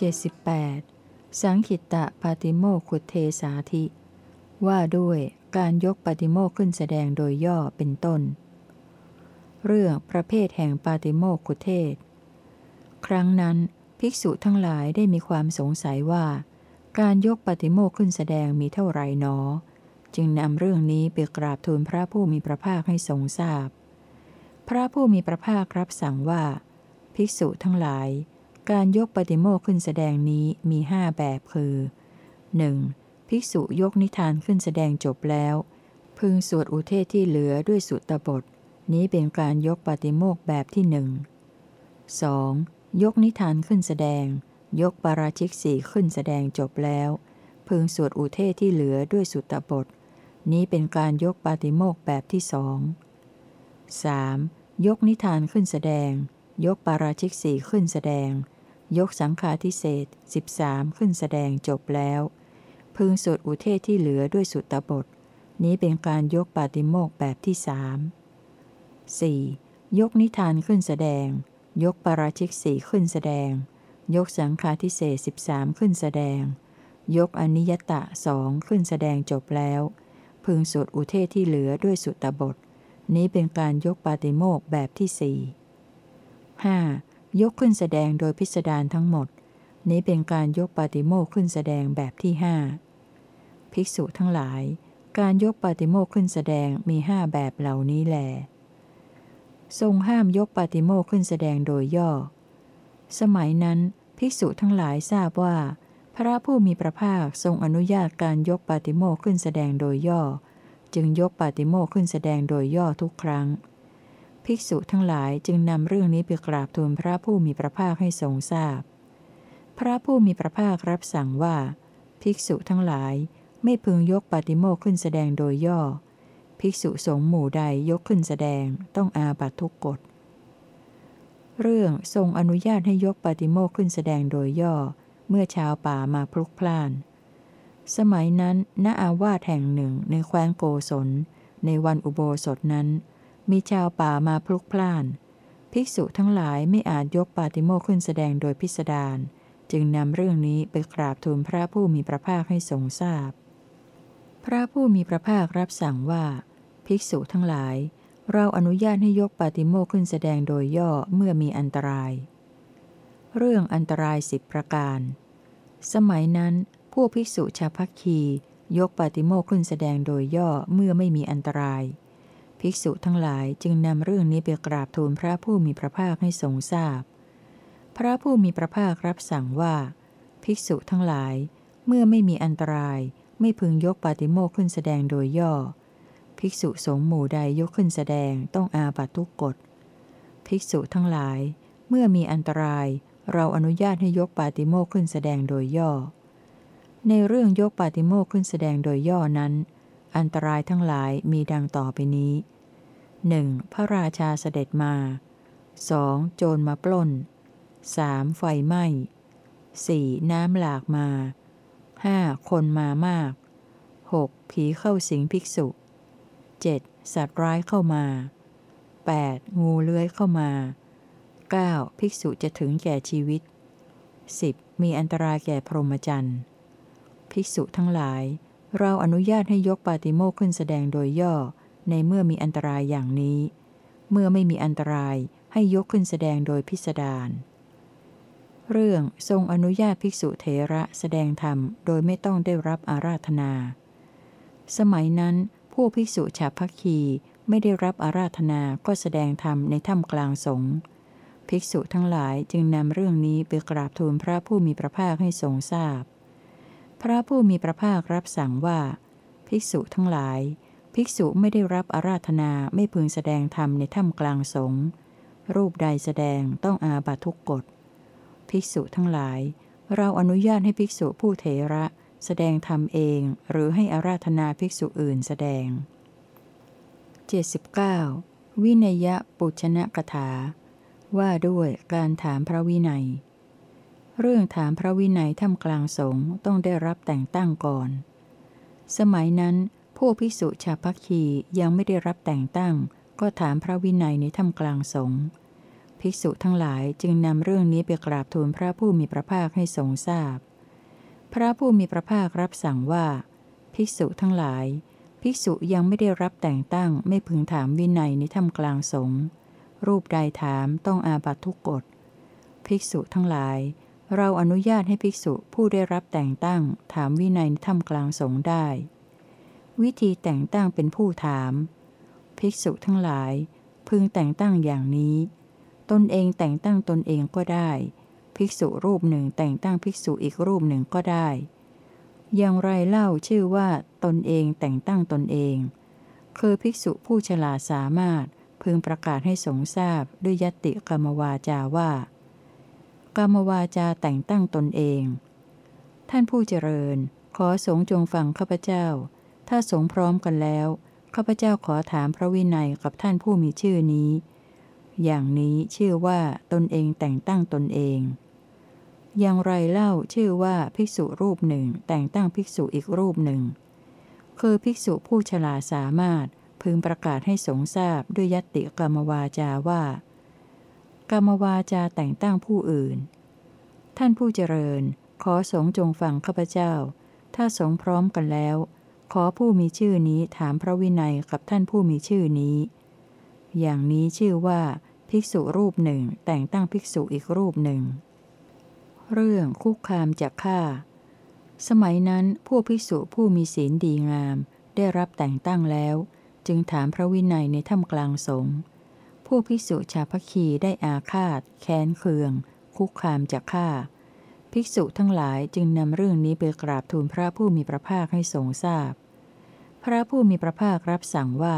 78. สังขิตะปาติโมคุเทสาธิ ว่าด้วยการยกปาติโมกขึ้นแสดงโดยย่อเป็นต้น เรื่องประเภทแห่งปาติโมกขุเทศ ครั้งนั้นภิกษุทั้งหลายได้มีความสงสัยว่า การยกปาติโมกขึ้นแสดงมีเท่าไรหนอ จึงนำเรื่องนี้ไปกราบทูลพระผู้มีพระภาคให้ทรงทราบพพระผู้มีพระภาครับสั่งว่า ภิกษุทั้งหลาย การยกปฏิโมกขึ้นแสดงนี้มีห้าแบบคือ 1. ภิกษุยกนิทานขึ้นแสดงจบแล้ว พึงสวดอุเทศที่เหลือด้วยสุตบท นี้เป็นการยกปฏิโมกแบบที่หนึ่ง 2. ยกนิทานขึ้นแสดง ยกปาราชิกสี่ขึ้นแสดงจบแล้ว พึงสวดอุเทศที่เหลือด้วยสุตบท นี้เป็นการยกปฏิโมกแบบที่สอง 3. ยกนิทานขึ้นแสดง ยกปาราชิกสี่ขึ้นแสดง ยกสังฆาทิเศษสิบสามขึ้นแสดงจบแล้ว พึงสวดอุเทศที่เหลือด้วยสุตตบท นี้เป็นการยกปาติโมกแบบที่สามสี่ยกนิทานขึ้นแสดง ยกปาราชิกสี่ขึ้นแสดง ยกสังฆาทิเศษสิบสามขึ้นแสดง ยกอนิยตะสองขึ้นแสดงจบแล้ว พึงสวดอุเทศที่เหลือด้วยสุตตบท นี้เป็นการยกปาติโมกแบบที่สี่ห้า ยกขึ้นแสดงโดยพิสดารทั้งหมด นี้เป็นการยกปาติโมกขึ้นแสดงแบบที่ห้าภิกษุทั้งหลาย การยกปาติโมกขึ้นแสดงมีห้าแบบเหล่านี้แหลทรงห้ามยกปาติโมกขึ้นแสดงโดยย่อ สมัยนั้น ภิกษุทั้งหลายทราบว่า พระผู้มีพระภาคทรงอนุญาตการยกปาติโมกขึ้นแสดงโดยย่อ จึงยกปาติโมกขึ้นแสดงโดยย่อทุกครั้ง ภิกษุทั้งหลายจึงนำเรื่องนี้ไปกราบทูลพระผู้มีพระภาคให้ทรงทราบพพระผู้มีพระภาครับสั่งว่า ภิกษุทั้งหลายไม่พึงยกปฏิโมกขึ้นแสดงโดยย่อ ภิกษุสงฆ์หมู่ใดยกขึ้นแสดงต้องอาบัตทุกกฎ เรื่องทรงอนุญาตให้ยกปฏิโมกขึ้นแสดงโดยย่อ เมื่อชาวป่ามาพลุกพล่าน สมัยนั้นณอาวาสแห่งหนึ่งในแคว้นโกศลในวันอุโบสถนั้น มีชาวป่ามาพลุกพล่าน ภิกษุทั้งหลายไม่อาจยกปาติโมกขึ้นแสดงโดยพิสดารจึงนำเรื่องนี้ไปกราบทูลพระผู้มีพระภาคให้ทรงทราบพพระผู้มีพระภาครับสั่งว่า ภิกษุทั้งหลาย เราอนุญาตให้ยกปาติโมกขึ้นแสดงโดยย่อเมื่อมีอันตราย เรื่องอันตรายสิบประการ สมัยนั้นผู้ภิกษุชาพักคียกปาติโมกขึ้นแสดงโดยย่อเมื่อไม่มีอันตราย ภิกษุทั้งหลายจึงนำเรื่องนี้ไปกราบทูลพระผู้มีพระภาคให้ทรงทราบพพระผู้มีพระภาครับสั่งว่า ภิกษุทั้งหลาย เมื่อไม่มีอันตราย ไม่พึงยกปาติโมกขึ้นแสดงโดยย่อ ภิกษุสงฆ์หมู่ใดยกขึ้นแสดงต้องอาบัตทุกกฎ ภิกษุทั้งหลาย เมื่อมีอันตราย เราอนุญาตให้ยกปาติโมกขึ้นแสดงโดยย่อ ในเรื่องยกปาติโมกขึ้นแสดงโดยย่อนั้น อันตรายทั้งหลายมีดังต่อไปนี้ 1. พระราชาเสด็จมา 2. โจรมาปล้น 3. ไฟไหม้ 4. น้ำหลากมา 5. คนมามาก 6. ผีเข้าสิงภิกษุ 7. สัตว์ร้ายเข้ามา 8. งูเลื้อยเข้ามา 9. ภิกษุจะถึงแก่ชีวิต 10. มีอันตรายแก่พรหมจรรย์ ภิกษุทั้งหลาย เราอนุญาตให้ยกปาติโมกขึ้นแสดงโดยย่อ ในเมื่อมีอันตรายอย่างนี้ เมื่อไม่มีอันตรายให้ยกขึ้นแสดงโดยพิสดารเรื่องทรงอนุญาตภิกษุเถระแสดงธรรมโดยไม่ต้องได้รับอาราธนา สมัยนั้นผู้ภิกษุชาพักคีไม่ได้รับอาราธนาก็แสดงธรรมในถ้ำกลางสงฆ์ภิกษุทั้งหลายจึงนำเรื่องนี้ไปกราบทูลพระผู้มีพระภาคให้ทรงทราบ พระผู้มีพระภาครับสั่งว่า ภิกษุทั้งหลาย ภิกษุไม่ได้รับอาราธนาไม่พึงแสดงธรรมในถ้ำกลางสงฆ์รูปใดแสดงต้องอาบัตทุกกฎ ภิกษุทั้งหลาย เราอนุญาตให้ภิกษุผู้เถระแสดงธรรมเอง หรือให้อาราธนาภิกษุอื่นแสดง 79. วินัยปุชนะกถา ว่าด้วยการถามพระวินัย เรื่องถามพระวินัยท่ามกลางสงฆ์ต้องได้รับแต่งตั้งก่อน สมัยนั้นผู้ภิกษุชาพักคียังไม่ได้รับแต่งตั้ง ก็ถามพระวินัยในท่ามกลางสงฆ์ภิกษุทั้งหลายจึงนำเรื่องนี้ไปกราบทูลพระผู้มีพระภาคให้ทรงทราบพพระผู้มีพระภาครับสั่งว่า ภิกษุทั้งหลาย ภิกษุยังไม่ได้รับแต่งตั้งไม่พึงถามวินัยในธรรมกลางสงฆ์รูปใดถามต้องอาบัตทุกกฎภิกษุทั้งหลาย เราอนุญาตให้ภิกษุผู้ได้รับแต่งตั้งถามวินัยในธรรมกลางสงได้ วิธีแต่งตั้งเป็นผู้ถาม ภิกษุทั้งหลาย พึงแต่งตั้งอย่างนี้ ตนเองแต่งตั้งตนเองก็ได้ ภิกษุรูปหนึ่งแต่งตั้งภิกษุอีกรูปหนึ่งก็ได้ อย่างไรเล่าชื่อว่า ตนเองแต่งตั้งตนเอง คือภิกษุผู้ฉลาดสามารถพึงประกาศให้สงทราบด้วยยติกรรมวาจาว่า กรรมวาจาแต่งตั้งตนเอง ท่านผู้เจริญ ขอสงจงฟังข้าพเจ้า ถ้าสงพร้อมกันแล้วข้าพเจ้าขอถามพระวินัยกับท่านผู้มีชื่อนี้ อย่างนี้ชื่อว่าตนเองแต่งตั้งตนเอง อย่างไรเล่าชื่อว่าภิกษุรูปหนึ่งแต่งตั้งภิกษุอีกรูปหนึ่ง คือภิกษุผู้ฉลาดสามารถพึงประกาศให้สงทราบด้วยยติกรรมวาจาว่า กรรมวาจาแต่งตั้งผู้อื่น ท่านผู้เจริญ ขอสงจงฟังข้าพเจ้า ถ้าสงพร้อมกันแล้ว ขอผู้มีชื่อนี้ถามพระวินัยกับท่านผู้มีชื่อนี้ อย่างนี้ชื่อว่าภิกษุรูปหนึ่งแต่งตั้งภิกษุอีกรูปหนึ่ง เรื่องคุกคามจากฆ่า สมัยนั้นผู้ภิกษุผู้มีศีลดีงาม ได้รับแต่งตั้งแล้ว จึงถามพระวินัยในถ้ำกลางสงฆ์ ผู้ภิกษุชาพคีได้อาฆาต แค้นเคือง คุกคามจะฆ่า ภิกษุทั้งหลายจึงนำเรื่องนี้ไปกราบทูลพระผู้มีพระภาคให้ทรงทราบพพระผู้มีพระภาครับสั่งว่า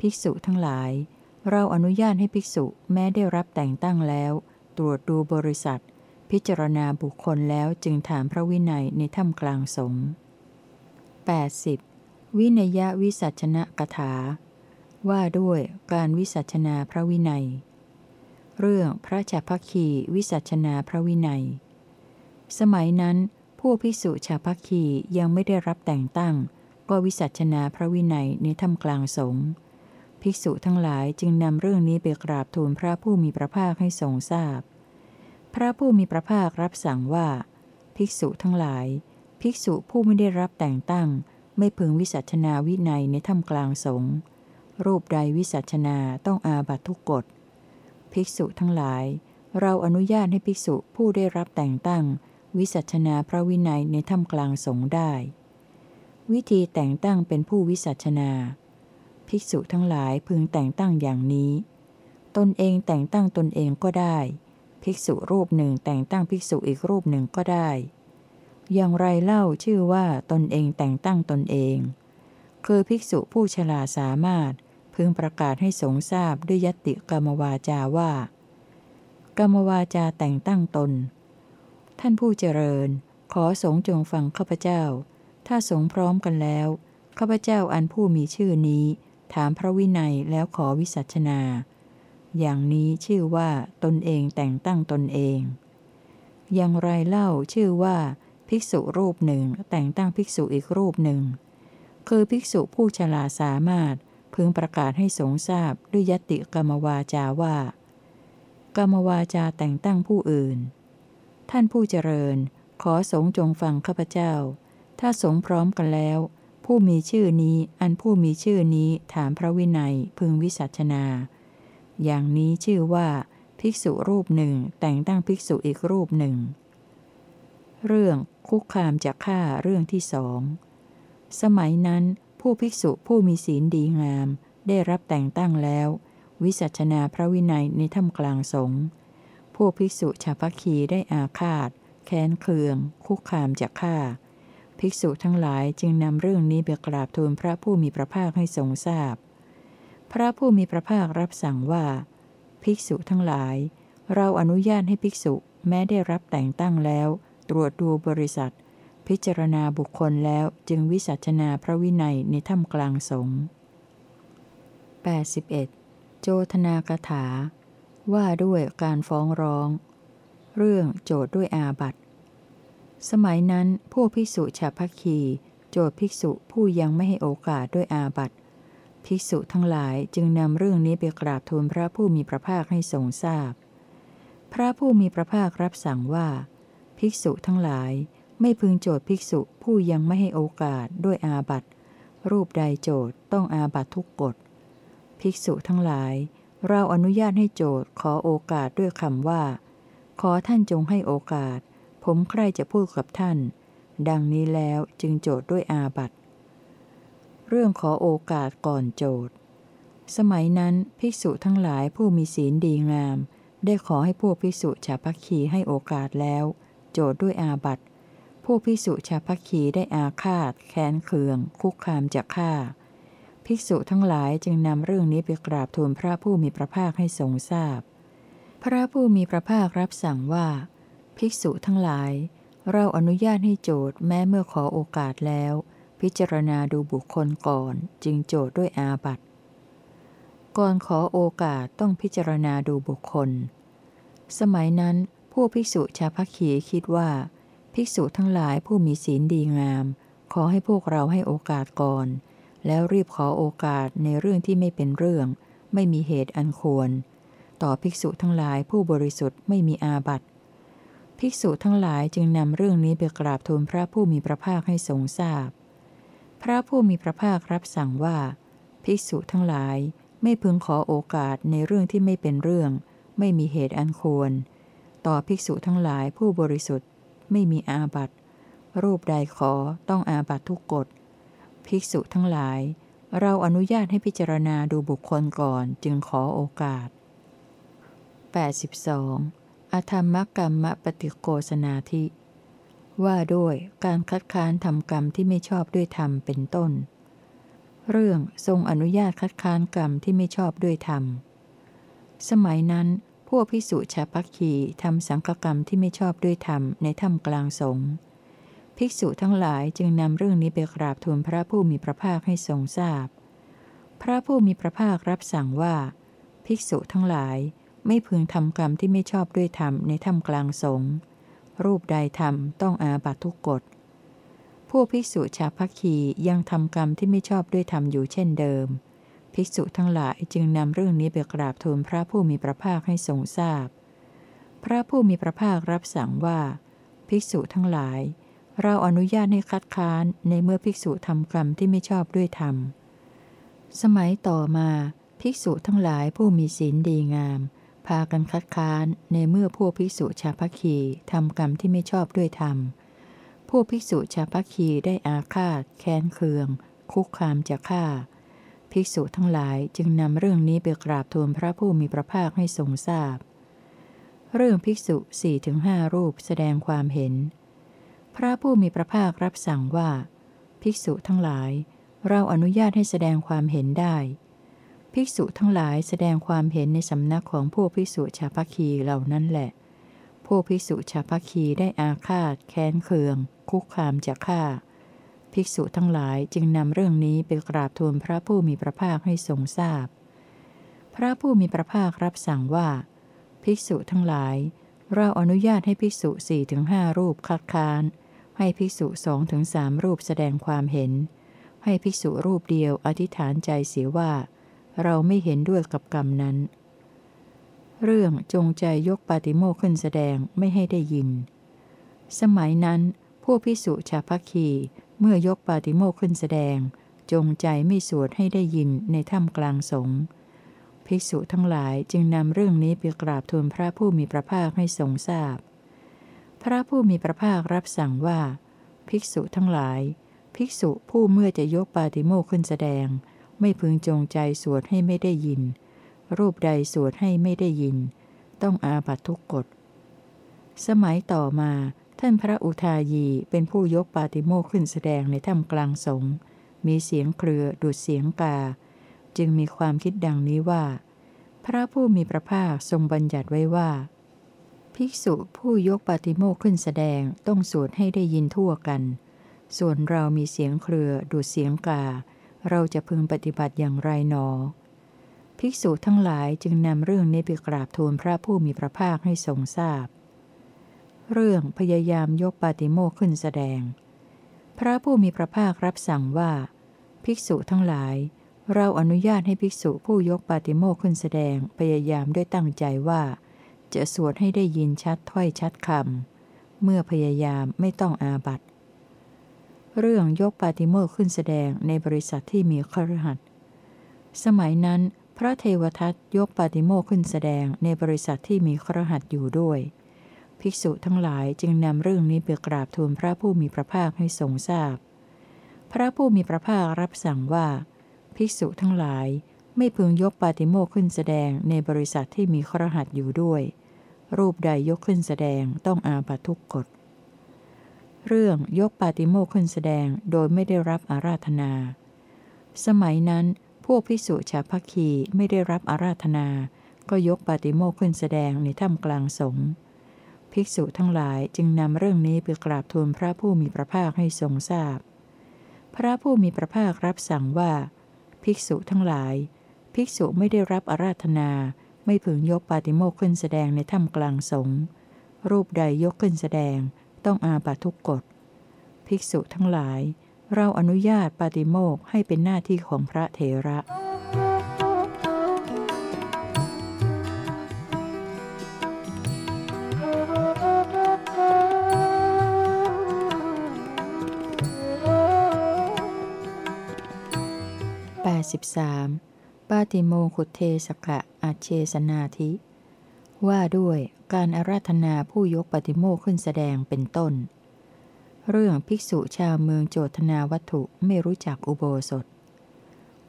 ภิกษุทั้งหลาย เราอนุญาตให้ภิกษุแม้ได้รับแต่งตั้งแล้ว ตรวจดูบริษัท พิจารณาบุคคลแล้วจึงถามพระวินัยในถ้ำกลางสงฆ์ 80 วินยวิสัชนะกถา ว่าด้วยการวิสัชนาพระวินัย เรื่องพระจัพคีวิสัชนาพระวินัย สมัยนั้น ผู้พิสุชาพคียังไม่ได้รับแต่งตั้ง ก็วิสัชนาพระวินัยในถ้ำกลางสงฆ์ภิกษุทั้งหลายจึงนำเรื่องนี้ไปกราบทูลพระผู้มีพระภาคให้ทรงทราบพพระผู้มีพระภาครับสั่งว่า ภิกษุทั้งหลาย ภิกษุผู้ไม่ได้รับแต่งตั้ง ไม่พึงวิสัชนาวินัยในถ้ำกลางสงฆ์ รูปใดวิสัชนาต้องอาบัตทุกกฎ ภิกษุทั้งหลาย เราอนุญาตให้ภิกษุผู้ได้รับแต่งตั้ง วิสัชนาพระวินัยในถ้ำกลางสงฆ์ได้ วิธีแต่งตั้งเป็นผู้วิสัชนา ภิกษุทั้งหลายพึงแต่งตั้งอย่างนี้ ตนเองแต่งตั้งตนเองก็ได้ ภิกษุรูปหนึ่งแต่งตั้งภิกษุอีกรูปหนึ่งก็ได้ อย่างไรเล่าชื่อว่าตนเองแต่งตั้งตนเองคือภิกษุผู้ฉลาดสามารถ พึงประกาศให้สงทราบด้วยยติกรรมวาจาว่า กรรมวาจาแต่งตั้งตน ท่านผู้เจริญ ขอสงจงฟังข้าพเจ้า ถ้าสงพร้อมกันแล้ว ข้าพเจ้าอันผู้มีชื่อนี้ ถามพระวินัยแล้วขอวิสัชนา อย่างนี้ชื่อว่าตนเองแต่งตั้งตนเอง อย่างไรเล่าชื่อว่าภิกษุรูปหนึ่งแต่งตั้งภิกษุอีกรูปหนึ่ง คือภิกษุผู้ฉลาดสามารถ พึงประกาศให้สงทราบด้วยยติกรรมวาจาว่ากรรมวาจาแต่งตั้งผู้อื่น ท่านผู้เจริญ ขอสงจงฟังข้าพเจ้า ถ้าสงพร้อมกันแล้ว ผู้มีชื่อนี้อันผู้มีชื่อนี้ถามพระวินัยพึงวิสัชนา อย่างนี้ชื่อว่า ภิกษุรูปหนึ่งแต่งตั้งภิกษุอีกรูปหนึ่ง เรื่องคุกคามจะฆ่าเรื่องที่สอง สมัยนั้น ผู้ภิกษุผู้มีศีลดีงาม ได้รับแต่งตั้งแล้ว วิสัชนาพระวินัยในถ้ำกลางสงฆ์ผู้ภิกษุชาวพัคีได้อาฆาต แค้นเคือง คุกคามจะฆ่า ภิกษุทั้งหลายจึงนำเรื่องนี้ไปกราบทูลพระผู้มีพระภาคให้ทรงทราบพพระผู้มีพระภาครับสั่งว่า ภิกษุทั้งหลาย เราอนุญาตให้ภิกษุแม้ได้รับแต่งตั้งแล้ว ตรวจดูบริษัท พิจารณาบุคคลแล้วจึงวิสัชนาพระวินัยในถ้ำกลางสงฆ์ 81. โจทนากถา ว่าด้วยการฟ้องร้อง เรื่องโจทด้วยอาบัตสมัยนั้นผู้ภิกษุชาพักคี โจทภิกษุผู้ยังไม่ให้โอกาสด้วยอาบัตภิกษุทั้งหลายจึงนำเรื่องนี้ไปกราบทูลพระผู้มีพระภาคให้ทรงทราบพระผู้มีพระภาครับสั่งว่า ภิกษุทั้งหลาย ไม่พึงโจทย์ภิกษุผู้ยังไม่ให้โอกาสด้วยอาบัตรูปใดโจทย์ต้องอาบัตทุกกฎ ภิกษุทั้งหลาย เราอนุญาตให้โจทย์ขอโอกาสด้วยคำว่า ขอท่านจงให้โอกาส ผมใครจะพูดกับท่าน ดังนี้แล้วจึงโจทย์ด้วยอาบัตเรื่องขอโอกาสก่อนโจทย์ สมัยนั้นภิกษุทั้งหลายผู้มีศีลดีงาม ได้ขอให้พวกภิกษุชาพักคีให้โอกาสแล้ว โจทย์ด้วยอาบัต พวกภิกษุชาพักคีได้อาฆาต แค้นเคือง คุกคามจะฆ่า ภิกษุทั้งหลายจึงนำเรื่องนี้ไปกราบทูลพระผู้มีพระภาคให้ทรงทราบพพระผู้มีพระภาครับสั่งว่า ภิกษุทั้งหลาย เราอนุญาตให้โจทย์แม้เมื่อขอโอกาสแล้ว พิจารณาดูบุคคลก่อน จึงโจทย์ด้วยอาบัติก่อนขอโอกาสต้องพิจารณาดูบุคคล สมัยนั้นผู้ภิกษุชาพักขีคิดว่า ภิกษุทั้งหลายผู้มีศีลดีงาม ขอให้พวกเราให้โอกาสก่อน แล้วรีบขอโอกาสในเรื่องที่ไม่เป็นเรื่อง ไม่มีเหตุอันควร ต่อภิกษุทั้งหลายผู้บริสุทธิ์ไม่มีอาบัติ ภิกษุทั้งหลายจึงนำเรื่องนี้ไปกราบทูลพระผู้มีพระภาคให้ทรงทราบพพระผู้มีพระภาครับสั่งว่า ภิกษุทั้งหลายไม่พึงขอโอกาสในเรื่องที่ไม่เป็นเรื่อง ไม่มีเหตุอันควร ต่อภิกษุทั้งหลายผู้บริสุทธิ์ ไม่มีอาบัตรูปใดขอต้องอาบัตทุกกฎ ภิกษุทั้งหลาย เราอนุญาตให้พิจารณาดูบุคคลก่อนจึงขอโอกาส 82. อธรรมกรรมปฏิโกสนาธิ ว่าด้วยการคัดค้านทำกรรมที่ไม่ชอบด้วยธรรมเป็นต้น เรื่องทรงอนุญาตคัดค้านกรรมที่ไม่ชอบด้วยธรรม สมัยนั้น พวกพิสุชาพักคีทำสังฆกรรมที่ไม่ชอบด้วยธรรมในถ้ำกลางสงฆ์ภิกษุทั้งหลายจึงนำเรื่องนี้ไปกราบทูลพระผู้มีพระภาคให้ทรงทราบพพระผู้มีพระภาครับสั่งว่า ภิกษุทั้งหลายไม่พึงทำกรรมที่ไม่ชอบด้วยธรรมในถ้ำกลางสงฆ์รูปใดทำต้องอาบัตทุกกฎพวกภิกษุชาพักคียังทำกรรมที่ไม่ชอบด้วยธรรมอยู่เช่นเดิม ภิกษุทั้งหลายจึงนำเรื่องนี้ไปกราบทูลพระผู้มีพระภาคให้ทรงทราบพพระผู้มีพระภาครับสั่งว่า ภิกษุทั้งหลาย เราอนุญาตให้คัดค้านในเมื่อภิกษุทำกรรมที่ไม่ชอบด้วยธรรม สมัยต่อมาภิกษุทั้งหลายผู้มีศีลดีงาม พากันคัดค้านในเมื่อพวกภิกษุชาพัคีทำกรรมที่ไม่ชอบด้วยธรรมผู้ภิกษุชาพัคีได้อาฆาต แค้นเคือง คุกคามจะฆ่า ภิกษุทั้งหลายจึงนำเรื่องนี้ไปกราบทูลพระผู้มีพระภาคให้ทรงทราบ เรื่องภิกษุสี่ถึงห้ารูปแสดงความเห็น พระผู้มีพระภาครับสั่งว่า ภิกษุทั้งหลาย เราอนุญาตให้แสดงความเห็นได้ ภิกษุทั้งหลายแสดงความเห็นในสำนักของผู้ภิกษุชาพัคีเหล่านั้นแหละผู้ภิกษุชาพัคีได้อาฆาต แค้นเคือง คุกคามจะฆ่า ภิกษุทั้งหลายจึงนำเรื่องนี้ไปกราบทูลพระผู้มีพระภาคให้ทรงทราบพพระผู้มีพระภาครับสั่งว่า ภิกษุทั้งหลาย เราอนุญาตให้ภิกษุสี่ถึงห้ารูปคัดค้าน ให้ภิกษุสองถึงสามรูปแสดงความเห็น ให้ภิกษุรูปเดียวอธิษฐานใจเสียว่า เราไม่เห็นด้วยกับกรรมนั้น เรื่องจงใจยกปาติโมขึ้นแสดงไม่ให้ได้ยิน สมัยนั้นพวกพิสุชาพัคี เมื่อยกปาติโมกขึ้นแสดง จงใจไม่สวดให้ได้ยินในถ้ำกลางสงฆ์ภิกษุทั้งหลายจึงนำเรื่องนี้ไปกราบทูลพระผู้มีพระภาคให้ทรงทราบพพระผู้มีพระภาครับสั่งว่า ภิกษุทั้งหลาย ภิกษุผู้เมื่อจะยกปาติโมกขึ้นแสดง ไม่พึงจงใจสวดให้ไม่ได้ยิน รูปใดสวดให้ไม่ได้ยิน ต้องอาบัตทุกกฎ สมัยต่อมา ท่านพระอุทายีเป็นผู้ยกปาติโมขึ้นแสดงในถ้ำกลางสงมีเสียงเครือดุดเสียงกา จึงมีความคิดดังนี้ว่า พระผู้มีพระภาคทรงบัญญัติไว้ว่า ภิกษุผู้ยกปาติโมขึ้นแสดงต้องสวดให้ได้ยินทั่วกัน ส่วนเรามีเสียงเครือดุดเสียงกา เราจะพึงปฏิบัติอย่างไรหนอ ภิกษุทั้งหลายจึงนำเรื่องนี้ไปกราบทูลพระผู้มีพระภาคให้ทรงทราบ เรื่องพยายามยกปาติโมกขึ้นแสดง พระผู้มีพระภาครับสั่งว่า ภิกษุทั้งหลาย เราอนุญาตให้ภิกษุผู้ยกปาติโมกขึ้นแสดงพยายามด้วยตั้งใจว่า จะสวดให้ได้ยินชัดถ้อยชัดคำเมื่อพยายามไม่ต้องอาบัตเรื่องยกปาติโมกขึ้นแสดงในบริษัทที่มีครหัสสมัยนั้น พระเทวทัตยกปาติโมกขึ้นแสดงในบริษัทที่มีครหัสอยู่ด้วย ภิกษุทั้งหลายจึงนำเรื่องนี้ไปกราบทูลพระผู้มีพระภาคให้ทรงทราบพพระผู้มีพระภาครับสั่งว่า ภิกษุทั้งหลายไม่พึงยกปาติโมกขึ้นแสดงในบริษัทที่มีครหัสอยู่ด้วย รูปใดยกขึ้นแสดงต้องอาบัตทุกกฎ เรื่องยกปาติโมกขึ้นแสดงโดยไม่ได้รับอาราธนา สมัยนั้นพวกภิกษุชาพัคีไม่ได้รับอาราธนา ก็ยกปาติโมกขึ้นแสดงในถ้ำกลางสงฆ์ ภิกษุทั้งหลายจึงนำเรื่องนี้ไปกราบทูลพระผู้มีพระภาคให้ทรงทราบพพระผู้มีพระภาครับสั่งว่า ภิกษุทั้งหลาย ภิกษุไม่ได้รับอาราธนา ไม่พึงยกปาติโมกขึ้นแสดงในถ้ำกลางสงรูปใดยกขึ้นแสดง ต้องอาบัตทุกกฎ ภิกษุทั้งหลาย เราอนุญาตปาติโมกให้เป็นหน้าที่ของพระเถระ แปามปาติโมขุเทสกะอาเชสนาธิ ว่าด้วยการอาราธนาผู้ยกปฏิโมกขึ้นแสดงเป็นต้น เรื่องภิกษุชาวเมืองโจทนาวัตถุไม่รู้จักอุโบสถ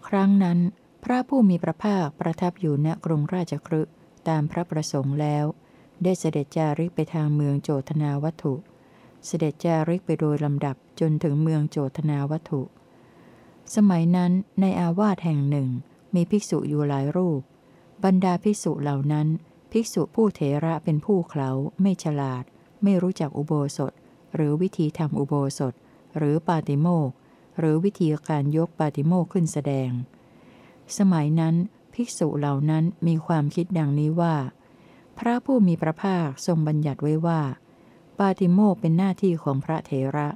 ครั้งนั้นพระผู้มีพระภาคประทับอยู่ณกรุงราชครึตามพระประสงค์แล้ว ได้เสด็จจาริกไปทางเมืองโจทนาวัตถุ เสด็จจาริกไปโดยลำดับจนถึงเมืองโจทนาวัตถุ สมัยนั้นในอาวาสแห่งหนึ่ง มีภิกษุอยู่หลายรูป บรรดาภิกษุเหล่านั้น ภิกษุผู้เถระเป็นผู้เขาไม่ฉลาด ไม่รู้จักอุโบสถ หรือวิธีทำอุโบสถ หรือปาติโมกหรือวิธีการยกปาติโมกขึ้นแสดง สมัยนั้น ภิกษุเหล่านั้นมีความคิดดังนี้ว่า พระผู้มีพระภาคทรงบัญญัติไว้ว่า ปาติโมกเป็นหน้าที่ของพระเถระ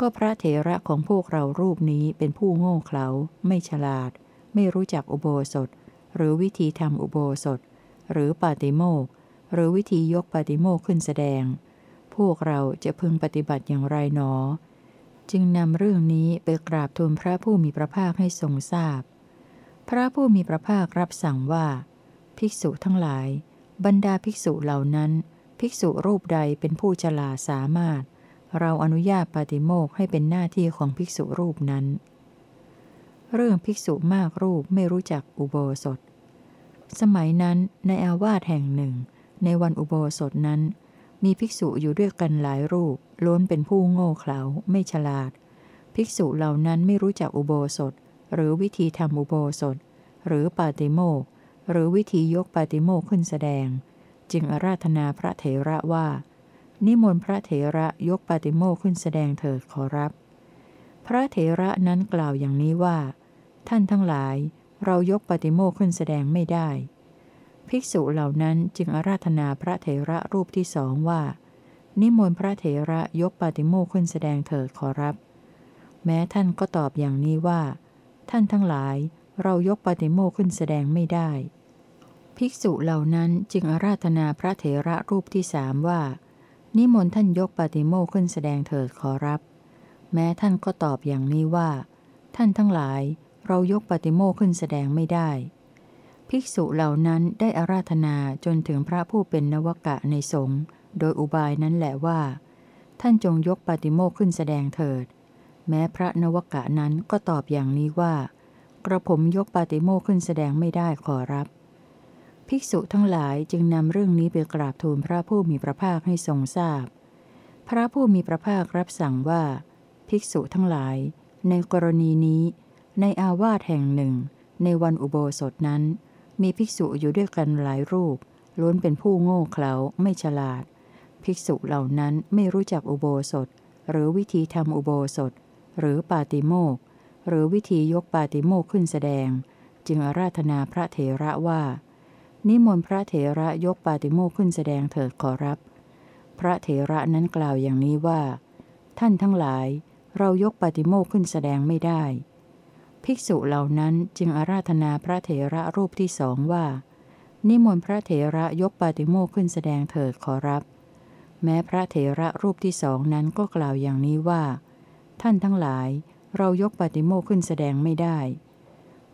ก็พระเถระของพวกเรารูปนี้เป็นผู้โง่เขลาไม่ฉลาด ไม่รู้จักอุโบสถ หรือวิธีทำอุโบสถ หรือปาติโมกหรือวิธียกปาติโมกขึ้นแสดง พวกเราจะพึงปฏิบัติอย่างไรหนอ จึงนำเรื่องนี้ไปกราบทูลพระผู้มีพระภาคให้ทรงทราบพพระผู้มีพระภาครับสั่งว่า ภิกษุทั้งหลาย บรรดาภิกษุเหล่านั้น ภิกษุรูปใดเป็นผู้ฉลาดสามารถ เราอนุญาตปาติโมกให้เป็นหน้าที่ของภิกษุรูปนั้น เรื่องภิกษุมากรูปไม่รู้จักอุโบสถ สมัยนั้นในอาวาสแห่งหนึ่ง ในวันอุโบสถนั้น มีภิกษุอยู่ด้วยกันหลายรูปล้วนเป็นผู้โง่เขลาไม่ฉลาด ภิกษุเหล่านั้นไม่รู้จักอุโบสถ หรือวิธีทำอุโบสถ หรือปาติโมกหรือวิธียกปาติโมกขึ้นแสดง จึงอาราธนาพระเถระว่า นิมนต์พระเถระยกปาติโมขึ้นแสดงเถิดขอรับ พระเถระนั้นกล่าวอย่างนี้ว่า ท่านทั้งหลายเรายกปฏิโมขึ้นแสดงไม่ได้ ภิกษุเหล่านั้นจึงอาราธนาพระเถระรูปที่สองว่า นิมนต์พระเถระยกปฏิโมขึ้นแสดงเถิดขอรับ แม้ท่านก็ตอบอย่างนี้ว่า ท่านทั้งหลายเรายกปฏิโมขึ้นแสดงไม่ได้ ภิกษุเหล่านั้นจึงอาราธนาพระเถระรูปที่สามว่า นิมนต์ท่านยกปฏิโมขึ้นแสดงเถิดขอรับ แม้ท่านก็ตอบอย่างนี้ว่า ท่านทั้งหลายเรายกปฏิโมขึ้นแสดงไม่ได้ ภิกษุเหล่านั้นได้อาราธนาจนถึงพระผู้เป็นนวกะในสงฆ์โดยอุบายนั้นแหละว่า ท่านจงยกปฏิโมขึ้นแสดงเถิด แม้พระนวกะนั้นก็ตอบอย่างนี้ว่า กระผมยกปฏิโมขึ้นแสดงไม่ได้ขอรับ ภิกษุทั้งหลายจึงนำเรื่องนี้ไปกราบทูลพระผู้มีพระภาคให้ทรงทราบพพระผู้มีพระภาครับสั่งว่า ภิกษุทั้งหลาย ในกรณีนี้ ในอาวาสแห่งหนึ่ง ในวันอุโบสถนั้น มีภิกษุอยู่ด้วยกันหลายรูป ล้วนเป็นผู้โง่เขลาไม่ฉลาด ภิกษุเหล่านั้นไม่รู้จักอุโบสถ หรือวิธีทำอุโบสถ หรือปาติโมกหรือวิธียกปาติโมกขึ้นแสดง จึงอาราธนาพระเถระว่า นิมนต์พระเถระยกปาติโมกขึ้นแสดงเถิดขอรับ พระเถระนั้นกล่าวอย่างนี้ว่า ท่านทั้งหลายเรายกปฏิโมกขึ้นแสดงไม่ได้ ภิกษุเหล่านั้นจึงอาราธนาพระเถระรูปที่สองว่านนิมนต์พระเถระยกปาติโมกขึ้นแสดงเถิดขอรับ แม้พระเถระรูปที่สองนั้นก็กล่าวอย่างนี้ว่า ท่านทั้งหลายเรายกปาติโมกขึ้นแสดงไม่ได้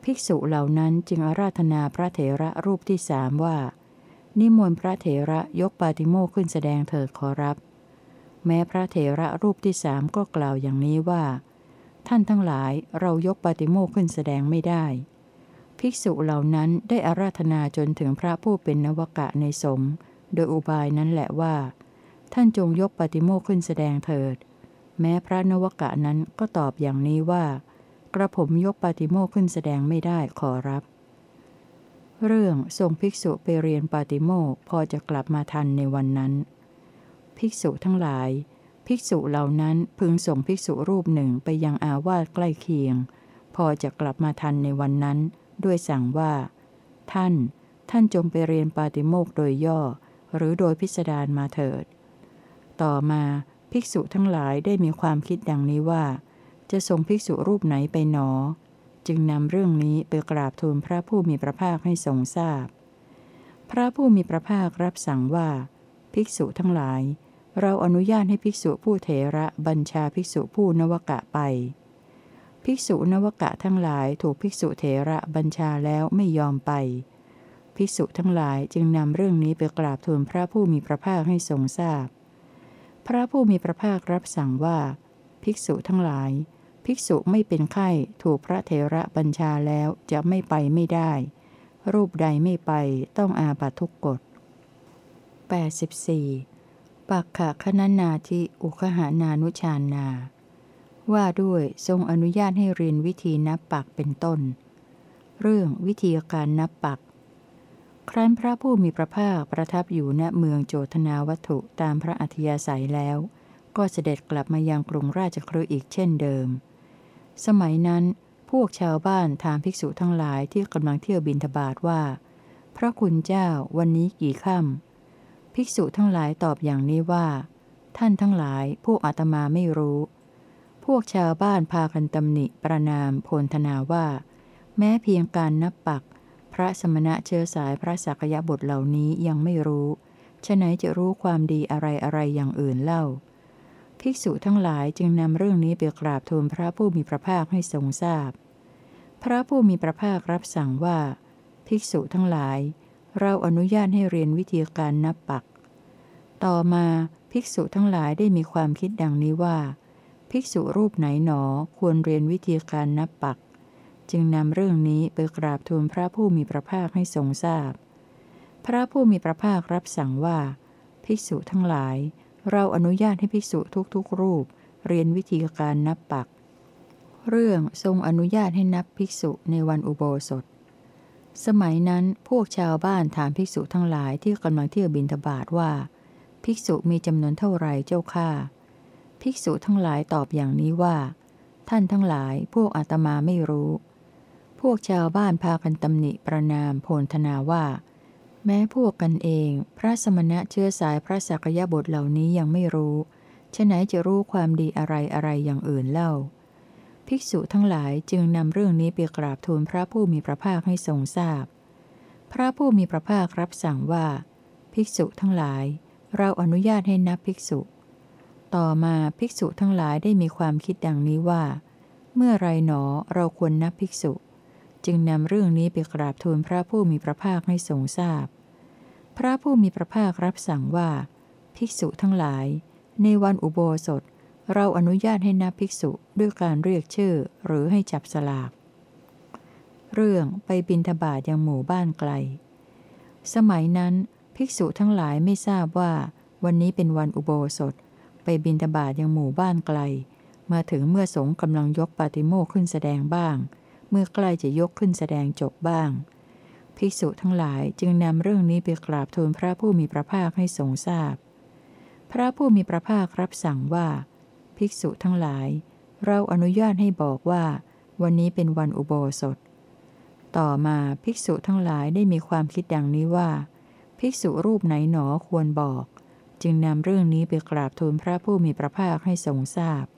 ภิกษุเหล่านั้นจึงอาราธนาพระเถระรูปที่สามว่า นิมนต์พระเถระยกปาติโมขึ้นแสดงเถิดขอรับ แม้พระเถระรูปที่สามก็กล่าวอย่างนี้ว่า ท่านทั้งหลายเรายกปาติโมขึ้นแสดงไม่ได้ ภิกษุเหล่านั้นได้อาราธนาจนถึงพระผู้เป็นนวกะในสงฆ์โดยอุบายนั้นแหละว่า ท่านจงยกปฏิโมขึ้นแสดงเถิด แม้พระนวกะนั้นก็ตอบอย่างนี้ว่า กระผมยกปฏิโมขึ้นแสดงไม่ได้ขอรับ เรื่องส่งภิกษุไปเรียนปฏิโมพอจะกลับมาทันในวันนั้น ภิกษุทั้งหลาย ภิกษุเหล่านั้นพึงส่งภิกษุรูปหนึ่งไปยังอาวาสใกล้เคียง พอจะกลับมาทันในวันนั้น ด้วยสั่งว่า ท่าน ท่านจงไปเรียนปาติโมกโดยย่อ หรือโดยพิสดารมาเถิด ต่อมาภิกษุทั้งหลายได้มีความคิดดังนี้ว่า จะส่งภิกษุรูปไหนไปหนอ จึงนำเรื่องนี้ไปกราบทูลพระผู้มีพระภาคให้ทรงทราบพพระผู้มีพระภาครับสั่งว่า ภิกษุทั้งหลาย เราอนุญาตให้ภิกษุผู้เถระบัญชาภิกษุผู้นวกะไป ภิกษุนวกะทั้งหลายถูกภิกษุเถระบัญชาแล้วไม่ยอมไป ภิกษุทั้งหลายจึงนำเรื่องนี้ไปกราบทูลพระผู้มีพระภาคให้ทรงทราบพพระผู้มีพระภาครับสั่งว่าภิกษุทั้งหลาย ภิกษุไม่เป็นไข้ถูกพระเถระบัญชาแล้วจะไม่ไปไม่ได้ รูปใดไม่ไปต้องอาบัตทุกกฎ 84. ปักขะคณนาทิอุคหานานุชานา ว่าด้วยทรงอนุญาตให้เรียนวิธีนับปักเป็นต้น เรื่องวิธีการนับปัก ครั้นพระผู้มีพระภาคประทับอยู่ณเมืองโจทนาวัตถุตามพระอัธยาศัยแล้ว ก็เสด็จกลับมายังกรุงราชครือีกเช่นเดิม สมัยนั้น พวกชาวบ้านถามภิกษุทั้งหลายที่กำลังเที่ยวบินทบาทว่า พระคุณเจ้าวันนี้กี่ค่ำภิกษุทั้งหลายตอบอย่างนี้ว่า ท่านทั้งหลายพวกอาตมาไม่รู้ พวกชาวบ้านพากันตำหนิประนามโพลธนาว่า แม้เพียงการนับปัก พระสมณะเชื้อสายพระสักยะบุตรเหล่านี้ยังไม่รู้ฉะไหนจะรู้ความดีอะไรอะไรอย่างอื่นเล่า ภิกษุทั้งหลายจึงนำเรื่องนี้ไปกราบทูลพระผู้มีพระภาคให้ทรงทราบพพระผู้มีพระภาครับสั่งว่า ภิกษุทั้งหลาย เราอนุญาตให้เรียนวิธีการนับปัก ต่อมาภิกษุทั้งหลายได้มีความคิดดังนี้ว่า ภิกษุรูปไหนหนอควรเรียนวิธีการนับปัก จึงนำเรื่องนี้ไปกราบทูลพระผู้มีพระภาคให้ทรงทราบพพระผู้มีพระภาครับสั่งว่า ภิกษุทั้งหลาย เราอนุญาตให้ภิกษุทุกๆรูป เรียนวิธีการนับปัก เรื่องทรงอนุญาตให้นับภิกษุในวันอุโบสถ สมัยนั้นพวกชาวบ้านถามภิกษุทั้งหลายที่กำลังเที่ยวบินทบาทว่า ภิกษุมีจำนวนเท่าไรเจ้าข้าภิกษุทั้งหลายตอบอย่างนี้ว่า ท่านทั้งหลายพวกอาตมาไม่รู้ พวกชาวบ้านพากันตำหนิประนามโพลธนาว่า แม้พวกกันเอง พระสมณะเชื้อสายพระสักยบทเหล่านี้ยังไม่รู้ฉะไหนจะรู้ความดีอะไรอะไรอย่างอื่นเล่า ภิกษุทั้งหลายจึงนำเรื่องนี้ไปกราบทูลพระผู้มีพระภาคให้ทรงทราบพพระผู้มีพระภาครับสั่งว่า ภิกษุทั้งหลาย เราอนุญาตให้นับภิกษุ ต่อมาภิกษุทั้งหลายได้มีความคิดดังนี้ว่า เมื่อไรหนอเราควรนับภิกษุ จึงนำเรื่องนี้ไปกราบทูลพระผู้มีพระภาคให้ทรงทราบพพระผู้มีพระภาครับสั่งว่า ภิกษุทั้งหลาย ในวันอุโบสถ เราอนุญาตให้นับภิกษุด้วยการเรียกชื่อหรือให้จับสลาก เรื่องไปบินทบาทยังหมู่บ้านไกล สมัยนั้นภิกษุทั้งหลายไม่ทราบว่า วันนี้เป็นวันอุโบสถ ไปบินทบาทยังหมู่บ้านไกล มาถึงเมื่อสงกำลังยกปาติโมขึ้นแสดงบ้าง เมื่อใกล้จะยกขึ้นแสดงจบบ้าง ภิกษุทั้งหลายจึงนำเรื่องนี้ไปกราบทูลพระผู้มีพระภาคให้ทรงทราบพพระผู้มีพระภาครับสั่งว่า ภิกษุทั้งหลาย เราอนุญาตให้บอกว่า วันนี้เป็นวันอุโบสถ ต่อมาภิกษุทั้งหลายได้มีความคิดดังนี้ว่า ภิกษุรูปไหนหนอควรบอก จึงนำเรื่องนี้ไปกราบทูลพระผู้มีพระภาคให้ทรงทราบพ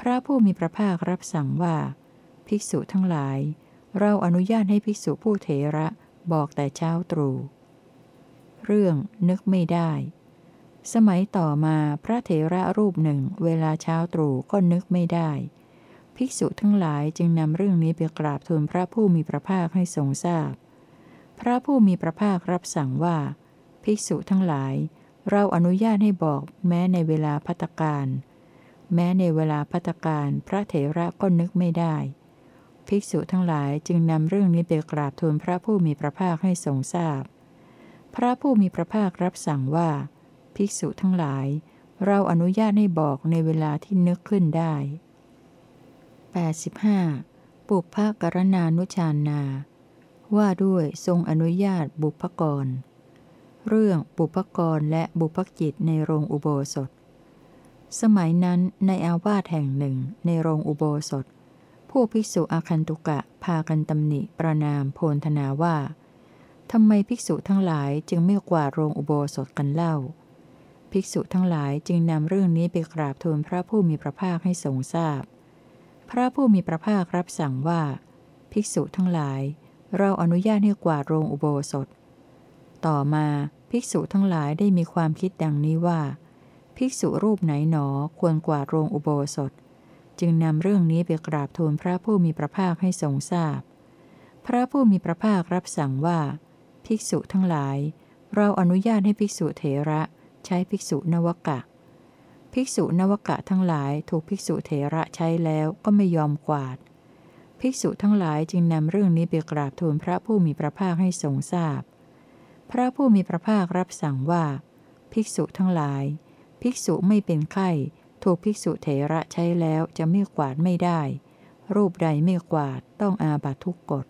พระผู้มีพระภาครับสั่งว่า ภิกษุทั้งหลาย เราอนุญาตให้ภิกษุผู้เถระบอกแต่เช้าตรู่ เรื่องนึกไม่ได้ สมัยต่อมาพระเถระรูปหนึ่งเวลาเช้าตรู่ก็นึกไม่ได้ ภิกษุทั้งหลายจึงนำเรื่องนี้ไปกราบทูลพระผู้มีพระภาคให้ทรงทราบพพระผู้มีพระภาครับสั่งว่า ภิกษุทั้งหลาย เราอนุญาตให้บอกแม้ในเวลาพัตการ แม้ในเวลาพัตการพระเถระก็นึกไม่ได้ ภิกษุทั้งหลายจึงนำเรื่องนี้ไปกราบทูลพระผู้มีพระภาคให้ทรงทราบพพระผู้มีพระภาครับสั่งว่า ภิกษุทั้งหลาย เราอนุญาตให้บอกในเวลาที่นึกขึ้นได้ 85. ปุพพกรณานุชานา ว่าด้วยทรงอนุญาตบุพกร เรื่องบุพกรและบุพกิจในโรงอุโบสถ สมัยนั้นในอาวาสแห่งหนึ่งในโรงอุโบสถ ผู้ภิกษุอาคันตุกะพากันตำหนิประนามโพลธนาว่าทำไมภิกษุทั้งหลายจึงไม่กวาดโรงอุโบสถกันเล่า ภิกษุทั้งหลายจึงนำเรื่องนี้ไปกราบทูลพระผู้มีพระภาคให้ทรงทราบพพระผู้มีพระภาครับสั่งว่า ภิกษุทั้งหลาย เราอนุญาตให้กวาดโรงอุโบสถ ต่อมาภิกษุทั้งหลายได้มีความคิดดังนี้ว่า ภิกษุรูปไหนหนอควรกวาดโรงอุโบสถ จึงนำเรื่องนี้ไปกราบทูลพระผู้มีพระภาคให้ทรงทราบพพระผู้มีพระภาครับสั่งว่า ภิกษุทั้งหลาย เราอนุญาตให้ภิกษุเถระใช้ภิกษุนวกะ ภิกษุนวกะทั้งหลายถูกภิกษุเถระใช้แล้วก็ไม่ยอมกวาด ภิกษุทั้งหลายจึงนำเรื่องนี้ไปกราบทูลพระผู้มีพระภาคให้ทรงทราบพพระผู้มีพระภาครับสั่งว่า ภิกษุทั้งหลาย ภิกษุไม่เป็นไข้ ถูกภิกษุเถระใช้แล้วจะไม่กวาดไม่ได้ รูปใดไม่กวาดต้องอาบัตทุกกฎ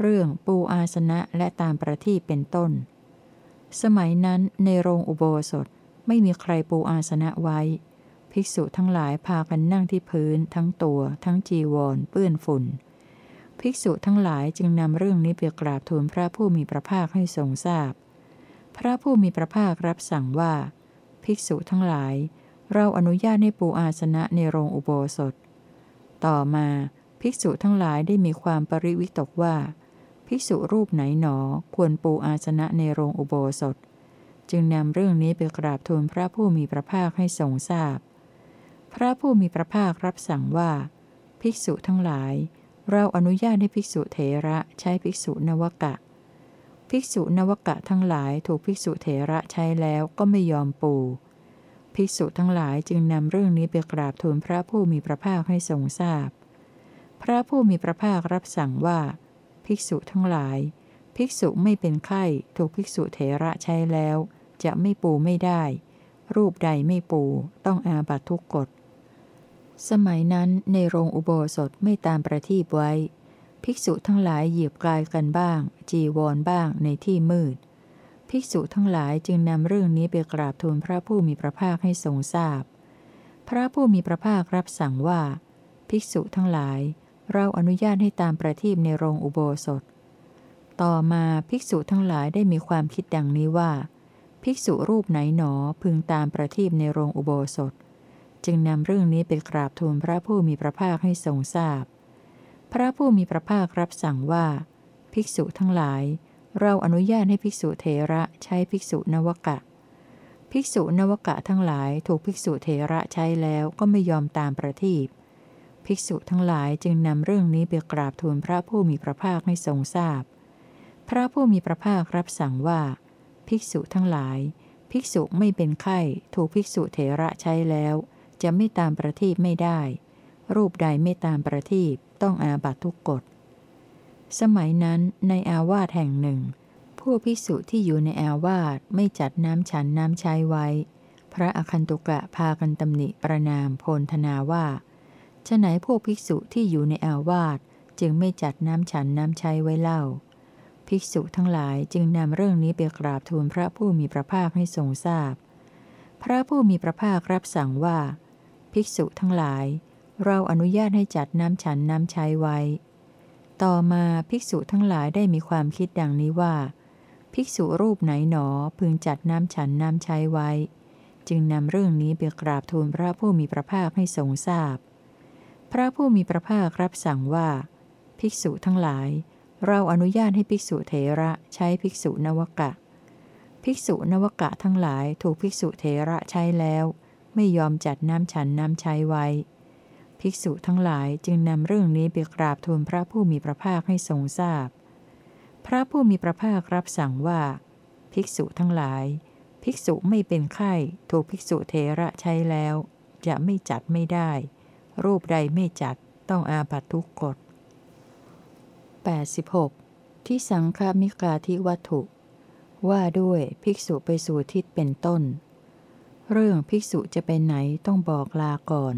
เรื่องปูอาสนะและตามประทีปเป็นต้น สมัยนั้นในโรงอุโบสถไม่มีใครปูอาสนะไว้ ภิกษุทั้งหลายพากันนั่งที่พื้น ทั้งตัว ทั้งจีวร เปื้อนฝุ่น ภิกษุทั้งหลายจึงนำเรื่องนี้ไปกราบทูลพระผู้มีพระภาคให้ทรงทราบพพระผู้มีพระภาครับสั่งว่า ภิกษุทั้งหลาย เราอนุญาตให้ปูอาสนะในโรงอุโบสถ ต่อมาภิกษุทั้งหลายได้มีความปริวิตกว่า ภิกษุรูปไหนหนอควรปูอาสนะในโรงอุโบสถ จึงนำเรื่องนี้ไปกราบทูลพระผู้มีพระภาคให้ทรงทราบพพระผู้มีพระภาครับสั่งว่า ภิกษุทั้งหลาย เราอนุญาตให้ภิกษุเถระใช้ภิกษุนวกะ ภิกษุนวกะทั้งหลายถูกภิกษุเถระใช้แล้วก็ไม่ยอมปู ภิกษุทั้งหลายจึงนำเรื่องนี้ไปกราบทูลพระผู้มีพระภาคให้ทรงทราบพพระผู้มีพระภาครับสั่งว่า ภิกษุทั้งหลาย ภิกษุไม่เป็นไข้ถูกภิกษุเถระใช้แล้ว จะไม่ปูไม่ได้ รูปใดไม่ปูต้องอาบัตทุกกฎ สมัยนั้นในโรงอุโบสถไม่ตามประทีปไว้ ภิกษุทั้งหลายเหยียบกายกันบ้าง จีวรบ้างในที่มืด ภิกษุทั้งหลายจึงนำเรื่องนี้ไปกราบทูลพระผู้มีพระภาคให้ทรงทราบพพระผู้มีพระภาครับสั่งว่า ภิกษุทั้งหลาย เราอนุญาตให้ตามประทีปในโรงอุโบสถ ต่อมาภิกษุทั้งหลายได้มีความคิดดังนี้ว่า ภิกษุรูปไหนหนอพึงตามประทีปในโรงอุโบสถ จึงนำเรื่องนี้ไปกราบทูลพระผู้มีพระภาคให้ทรงทราบพพระผู้มีพระภาครับสั่งว่า ภิกษุทั้งหลาย เราอนุญาตให้ภิกษุเทระใช้ภิกษุนวกะ ภิกษุนวกะทั้งหลายถูกภิกษุเทระใช้แล้วก็ไม่ยอมตามประทีปภิกษุทั้งหลายจึงนำเรื่องนี้ไปกราบทูลพระผู้มีพระภาคให้ทรงทราบพพระผู้มีพระภาครับสั่งว่า ภิกษุทั้งหลาย ภิกษุไม่เป็นไข้ ถูกภิกษุเถระใช้แล้ว จะไม่ตามประทีปไม่ได้ รูปใดไม่ตามประทีปต้องอาบัตทุกกฎ สมัยนั้นในอาวาสแห่งหนึ่ง ผู้พิสุที่อยู่ในอาวาสไม่จัดน้ำฉันน้ำใช้ไว้ พระอคันตุกะพากันตำหนิประนามโพลธนาว่าฉไหนพวกภิกษุที่อยู่ในอาวาสจึงไม่จัดน้ำฉันน้ำใช้ไว้เล่า ภิกษุทั้งหลายจึงนำเรื่องนี้ไปกราบทูลพระผู้มีพระภาคให้ทรงทราบพพระผู้มีพระภาครับสั่งว่า ภิกษุทั้งหลาย เราอนุญาตให้จัดน้ำฉันน้ำใช้ไว้ ต่อมาภิกษุทั้งหลายได้มีความคิดดังนี้ว่า ภิกษุรูปไหนหนอพึงจัดน้ำฉันน้ำใช้ไว้ จึงนำเรื่องนี้ไปกราบทูลพระผู้มีพระภาคให้ทรงทราบพพระผู้มีพระภาครับสั่งว่า ภิกษุทั้งหลาย เราอนุญาตให้ภิกษุเถระใช้ภิกษุนวกะ ภิกษุนวกะทั้งหลายถูกภิกษุเถระใช้แล้ว ไม่ยอมจัดน้ำฉันน้ำใช้ไว้ ภิกษุทั้งหลายจึงนำเรื่องนี้ไปกราบทูลพระผู้มีพระภาคให้ทรงทราบพพระผู้มีพระภาครับสั่งว่า ภิกษุทั้งหลาย ภิกษุไม่เป็นไข้ถูกภิกษุเทระใช้แล้ว จะไม่จัดไม่ได้ รูปใดไม่จัดต้องอาบัตทุกกฎ 86. ที่สังฆามิกาทิวัตถุ ว่าด้วยภิกษุไปสู่ทิศเป็นต้น เรื่องภิกษุจะไปไหนต้องบอกลาก่อน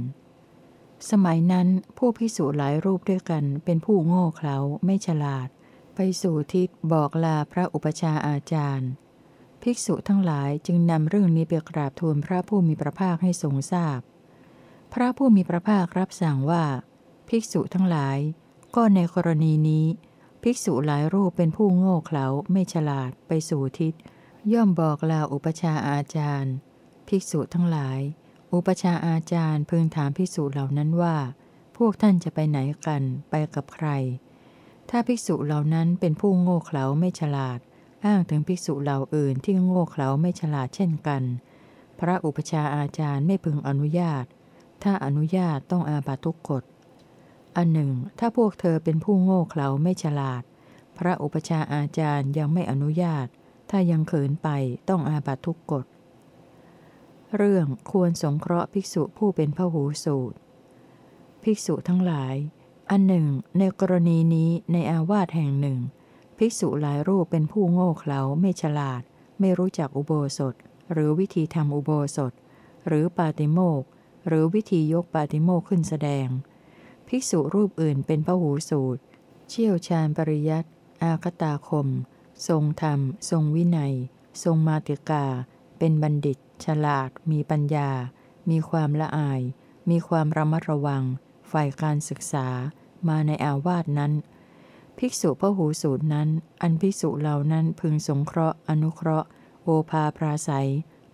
สมัยนั้นผู้ภิกษุหลายรูปด้วยกันเป็นผู้โง่เขลาไม่ฉลาด ไปสู่ทิศบอกลาพระอุปชาอาจารย์ ภิกษุทั้งหลายจึงนำเรื่องนี้ไปกราบทูลพระผู้มีพระภาคให้ทรงทราบพพระผู้มีพระภาครับสั่งว่า ภิกษุทั้งหลาย ก็ในกรณีนี้ ภิกษุหลายรูปเป็นผู้โง่เขลาไม่ฉลาดไปสู่ทิศ ย่อมบอกลาอุปชาอาจารย์ ภิกษุทั้งหลาย อุปชาอาจารย์พึงถามภิกษุเหล่านั้นว่า พวกท่านจะไปไหนกันไปกับใคร ถ้าภิกษุเหล่านั้นเป็นผู้โง่เขลาไม่ฉลาด อ้างถึงภิกษุเหล่าอื่นที่โง่เขลาไม่ฉลาดเช่นกัน พระอุปชาอาจารย์ไม่พึงอนุญาต ถ้าอนุญาตต้องอาบัตทุกกฎอันหนึ่ง ถ้าพวกเธอเป็นผู้โง่เขลาไม่ฉลาด พระอุปชาอาจารย์ยังไม่อนุญาต ถ้ายังเขินไปต้องอาบัตทุกกฎ เรื่องควรสงเคราะห์ภิกษุผู้เป็นพหูสูตร ภิกษุทั้งหลาย อันหนึ่ง ในกรณีนี้ในอาวาสแห่งหนึ่ง ภิกษุหลายรูปเป็นผู้โง่เขลาไม่ฉลาด ไม่รู้จักอุโบสถ หรือวิธีทำอุโบสถ หรือปาติโมกหรือวิธียกปาติโมกขึ้นแสดง ภิกษุรูปอื่นเป็นพหูสูตร เชี่ยวชาญปริยัตอาคตาคม ทรงธรรม ทรงวินัย ทรงมาติกา เป็นบัณฑิต ฉลาด มีปัญญา มีความละอาย มีความระมัดระวัง ฝ่ายการศึกษา มาในอาวาสนั้น ภิกษุพหูสูตรนั้น อันภิกษุเหล่านั้นพึงสงเคราะห์ อนุเคราะห์ โอภาปราศัย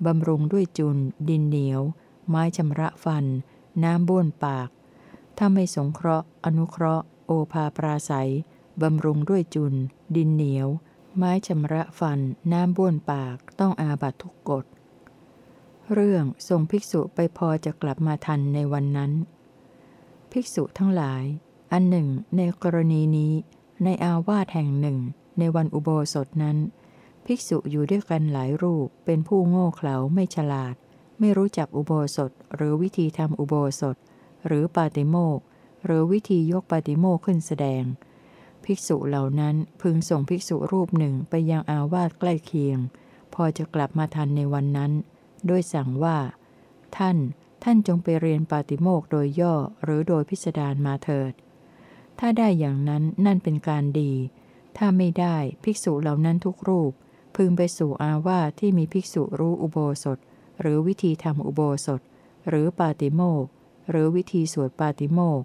บำรุงด้วยจุน ดินเหนียว ไม้ชำระฟัน น้ำบ้วนปาก ถ้าไม่สงเคราะห์ อนุเคราะห์ โอภาปราศัย บำรุงด้วยจุน ดินเหนียว ไม้ชำระฟัน น้ำบ้วนปากต้องอาบัตทุกกฎ เรื่องทรงภิกษุไปพอจะกลับมาทันในวันนั้น ภิกษุทั้งหลาย อันหนึ่ง ในกรณีนี้ ในอาวาสแห่งหนึ่ง ในวันอุโบสถนั้น ภิกษุอยู่ด้วยกันหลายรูปเป็นผู้โง่เขลาไม่ฉลาด ไม่รู้จักอุโบสถหรือวิธีทำอุโบสถ หรือปาติโมกหรือวิธียกปาติโมกขึ้นแสดง ภิกษุเหล่านั้นพึงส่งภิกษุรูปหนึ่งไปยังอาวาสใกล้เคียง พอจะกลับมาทันในวันนั้น ด้วยสั่งว่า ท่าน ท่านจงไปเรียนปาติโมกโดยย่อหรือโดยพิสดารมาเถิด ถ้าได้อย่างนั้นนั่นเป็นการดี ถ้าไม่ได้ภิกษุเหล่านั้นทุกรูป พึงไปสู่อาวาสที่มีภิกษุรู้อุโบสถ หรือวิธีทำอุโบสถ หรือปาติโมกหรือวิธีสวดปาติโมก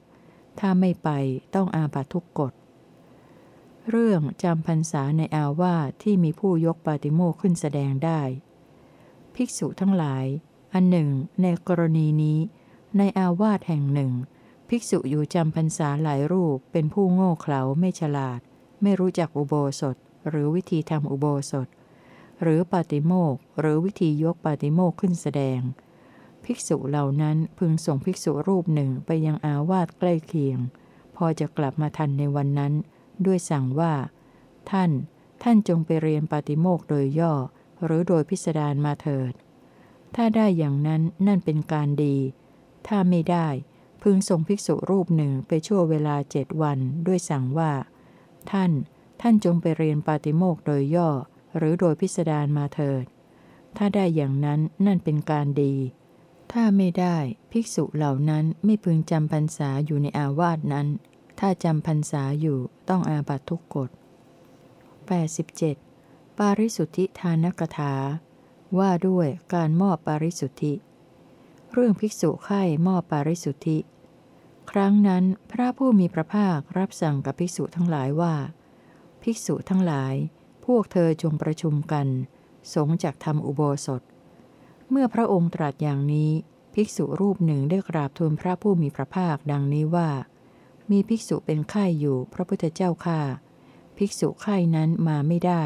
ถ้าไม่ไปต้องอาบัตทุกกฎ เรื่องจำพรรษาในอาวาสที่มีผู้ยกปาติโมกขึ้นแสดงได้ ภิกษุทั้งหลาย อันหนึ่ง ในกรณีนี้ ในอาวาสแห่งหนึ่ง ภิกษุอยู่จำพรรษาหลายรูปเป็นผู้โง่เขลาไม่ฉลาด ไม่รู้จักอุโบสถ หรือวิธีทำอุโบสถ หรือปาติโมกหรือวิธียกปาติโมกขึ้นแสดง ภิกษุเหล่านั้นพึงส่งภิกษุรูปหนึ่งไปยังอาวาสใกล้เคียง พอจะกลับมาทันในวันนั้น ด้วยสั่งว่า ท่าน ท่านจงไปเรียนปาติโมกโดยย่อ หรือโดยพิสดารมาเถิด ถ้าได้อย่างนั้นนั่นเป็นการดี ถ้าไม่ได้ พึงส่งภิกษุรูปหนึ่งไปชั่วเวลาเจ็ดวัน ด้วยสั่งว่า ท่าน ท่านจงไปเรียนปาติโมกโดยย่อ หรือโดยพิสดารมาเถิด ถ้าได้อย่างนั้นนั่นเป็นการดีถ้าไม่ได้ ภิกษุเหล่านั้นไม่พึงจำพรรษาอยู่ในอาวาสนั้น ถ้าจำพรรษาอยู่ต้องอาบัตทุกกฎ 87. ปาริสุทธิทานกถา ว่าด้วยการมอบปาริสุทธิ เรื่องภิกษุไข้มอบปาริสุทธิ ครั้งนั้นพระผู้มีพระภาครับสั่งกับภิกษุทั้งหลายว่า ภิกษุทั้งหลาย พวกเธอจงประชุมกัน สงจากทำอุโบสถ เมื่อพระองค์ตรัสอย่างนี้ ภิกษุรูปหนึ่งได้กราบทูลพระผู้มีพระภาคดังนี้ว่า มีภิกษุเป็นไข้อยู่พระพุทธเจ้าข้าภิกษุไข้นั้นมาไม่ได้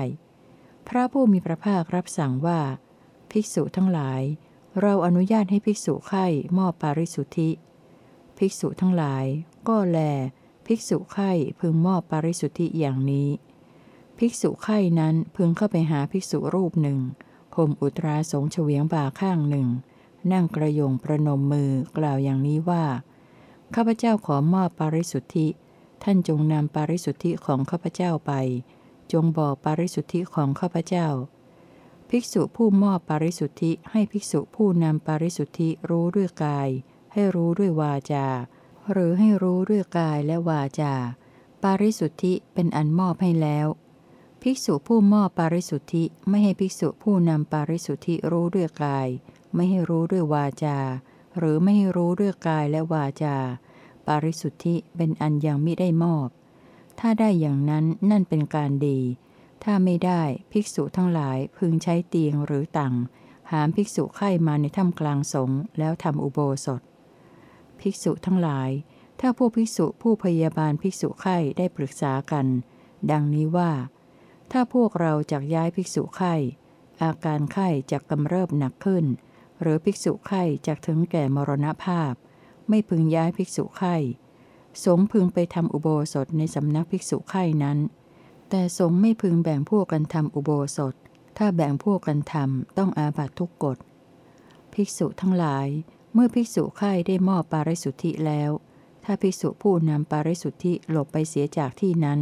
พระผู้มีพระภาครับสั่งว่า ภิกษุทั้งหลาย เราอนุญาตให้ภิกษุไข้มอบปาริสุทธิ ภิกษุทั้งหลาย ก็แล ภิกษุไข้พึงมอบปาริสุทธิอย่างนี้ ภิกษุไข้นั้นพึงเข้าไปหาภิกษุรูปหนึ่งห่มอุตราสงเฉวียงบ่าข้างหนึ่ง นั่งกระยงประนมมือกล่าวอย่างนี้ว่า ข้าพเจ้าขอมอบปาริสุทธิ ท่านจงนำปาริสุทธิของข้าพเจ้าไป จงบอกปาริสุทธิของข้าพเจ้า ภิกษุผู้มอบปาริสุทธิให้ภิกษุผู้นำปาริสุทธิรู้ด้วยกาย ให้รู้ด้วยวาจา หรือให้รู้ด้วยกายและวาจา ปาริสุทธิเป็นอันมอบให้แล้ว ภิกษุผู้มอบปาริสุทธิไม่ให้ภิกษุผู้นำปาริสุทธิรู้ด้วยกาย ไม่ให้รู้ด้วยวาจา หรือไม่ให้รู้ด้วยกายและวาจา ปาริสุทธิเป็นอันยังไม่ได้มอบ ถ้าได้อย่างนั้นนั่นเป็นการดี ถ้าไม่ได้ภิกษุทั้งหลายพึงใช้เตียงหรือตังหามภิกษุไข้มาในถ้ำกลางสงแล้วทำอุโบสถ ภิกษุทั้งหลาย ถ้าผู้ภิกษุผู้พยาบาลภิกษุไข้ได้ปรึกษากัน ดังนี้ว่า ถ้าพวกเราจากย้ายภิกษุไข้อาการไข้จะกำเริบหนักขึ้น หรือภิกษุไข้จะถึงแก่มรณภาพ ไม่พึงย้ายภิกษุไข้สงพึงไปทำอุโบสถในสำนักภิกษุไข้นั้น แต่สงไม่พึงแบ่งพวกกันทำอุโบสถ ถ้าแบ่งพวกกันทำต้องอาบัตทุกกฎ ภิกษุทั้งหลาย เมื่อภิกษุไข้ได้มอบปาริสุทธิแล้ว ถ้าภิกษุผู้นำปาริสุทธิหลบไปเสียจากที่นั้น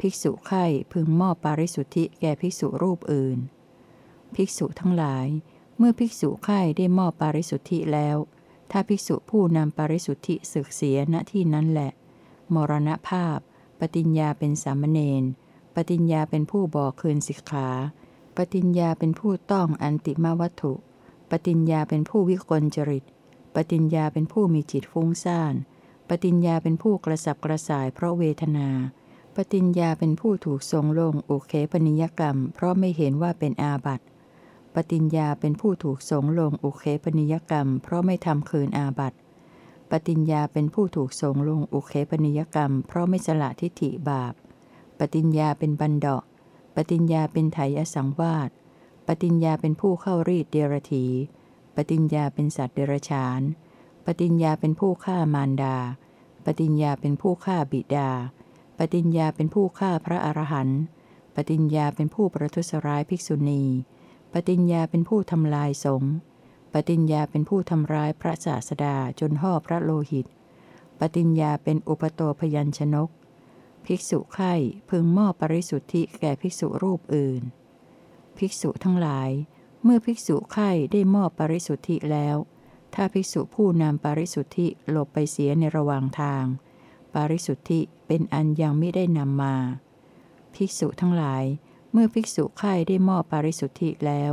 ภิกษุไข้พึงมอบปาริสุทธิแก่ภิกษุรูปอื่น ภิกษุทั้งหลาย เมื่อภิกษุไข้ได้มอบปาริสุทธิแล้ว ถ้าภิกษุผู้นำปาริสุทธิศึกเสียณที่นั้นแหละ มรณภาพ ปฏิญญาเป็นสามเณร ปฏิญญาเป็นผู้บอกคืนสิกขา ปฏิญญาเป็นผู้ต้องอันติมาวัตถุ ปฏิญญาเป็นผู้วิกลจริต ปฏิญญาเป็นผู้มีจิตฟุ้งซ่าน ปฏิญญาเป็นผู้กระสับกระส่ายเพราะเวทนา ปฏิญญาเป็นผู้ถูกทรงลงอุเคปนิยกรรม เพราะไม่เห็นว่าเป็นอาบัติ ปฏิญญาเป็นผู้ถูกสงลงอุเคปนิยกรรม เพราะไม่ทำคืนอาบัติปฏิญญาเป็นผู้ถูกสงลงอุเคปนิยกรรม เพราะไม่สละทิฏฐิบาปปฏิญญาเป็นบันดาปฏิญญาเป็นไถยสังวาสปฏิญญาเป็นผู้เข้ารีดเดรถีปฏิญญาเป็นสัตว์เดรัจฉานปฏิญญาเป็นผู้ฆ่ามารดาปฏิญญาเป็นผู้ฆ่าบิดาปฏิญญาเป็นผู้ฆ่าพระอรหันต์ปฏิญญาเป็นผู้ประทุษร้ายภิกษุณี ปฏิญญาเป็นผู้ทำลายสงฆ์ปฏิญญาเป็นผู้ทำร้ายพระศาสดาจนห่อพระโลหิต ปฏิญญาเป็นอุปโตพยัญชนก ภิกษุไข้พึงมอบปริสุทธิแก่ภิกษุรูปอื่น ภิกษุทั้งหลาย เมื่อภิกษุไข้ได้มอบปริสุทธิแล้ว ถ้าภิกษุผู้นำปริสุทธิหลบไปเสียในระหว่างทาง ปริสุทธิเป็นอันยังไม่ได้นำมา ภิกษุทั้งหลาย เมื่อภิกษุไข้ได้มอบปริสุทธิแล้ว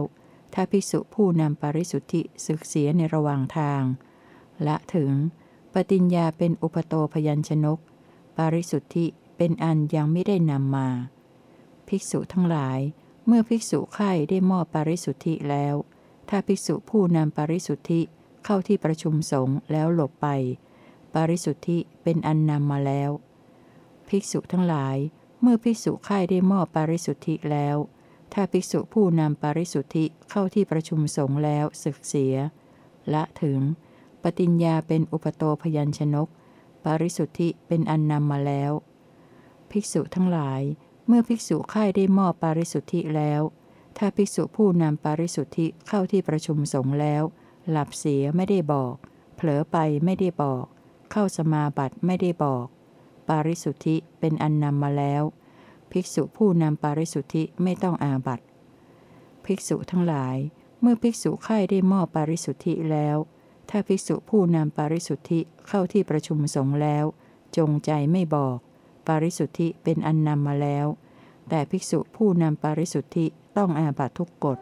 ถ้าภิกษุผู้นำปริสุทธิศึกเสียในระหว่างทาง ละถึง ปฏิญญาเป็นอุปโตพยัญชนกปริสุทธิเป็นอันยังไม่ได้นำมา ภิกษุทั้งหลาย เมื่อภิกษุไข้ได้มอบปริสุทธิแล้ว ถ้าภิกษุผู้นำปริสุทธิเข้าที่ประชุมสงฆ์แล้วหลบไปปริสุทธิเป็นอันนำมาแล้ว ภิกษุทั้งหลาย เมื่อภิกษุไข้ได้มอบปริสุทธิแล้ว ถ้าภิกษุผู้นำปริสุทธิเข้าที่ประชุมสงฆ์แล้วศึกเสีย ละถึง ปฏิญญาเป็นอุปโตพยัญชนกปริสุทธิเป็นอันนำมาแล้ว ภิกษุทั้งหลาย เมื่อภิกษุไข้ได้มอบปริสุทธิแล้ว ถ้าภิกษุผู้นำปริสุทธิเข้าที่ประชุมสงฆ์แล้ว หลับเสียไม่ได้บอก เผลอไปไม่ได้บอก เข้าสมาบัติไม่ได้บอก ปาริสุทธิเป็นอันนำมาแล้ว ภิกษุผู้นำปาริสุทธิไม่ต้องอาบัติภิกษุทั้งหลาย เมื่อภิกษุไข้ได้มอบปาริสุทธิแล้ว ถ้าภิกษุผู้นำปาริสุทธิเข้าที่ประชุมสงฆ์แล้ว จงใจไม่บอก ปาริสุทธิเป็นอันนำมาแล้ว แต่ภิกษุผู้นำปาริสุทธิต้องอาบัตทุกกฎ